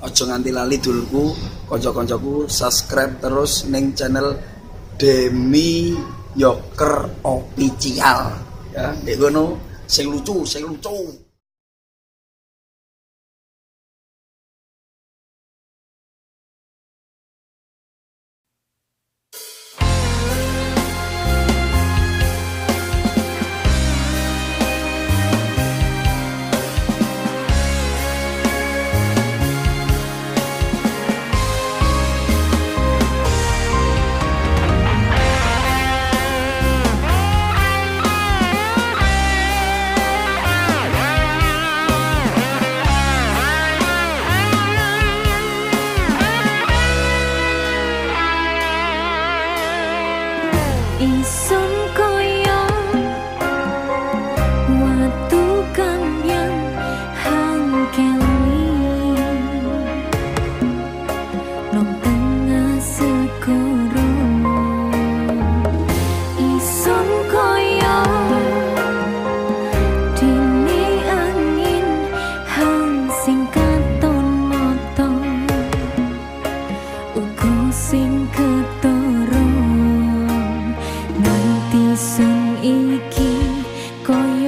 aja nganti lali dulku kanca-kancaku subscribe terus ning channel Demi Yoker Official. Ya kono sing lucu sing lucu sun iki koyo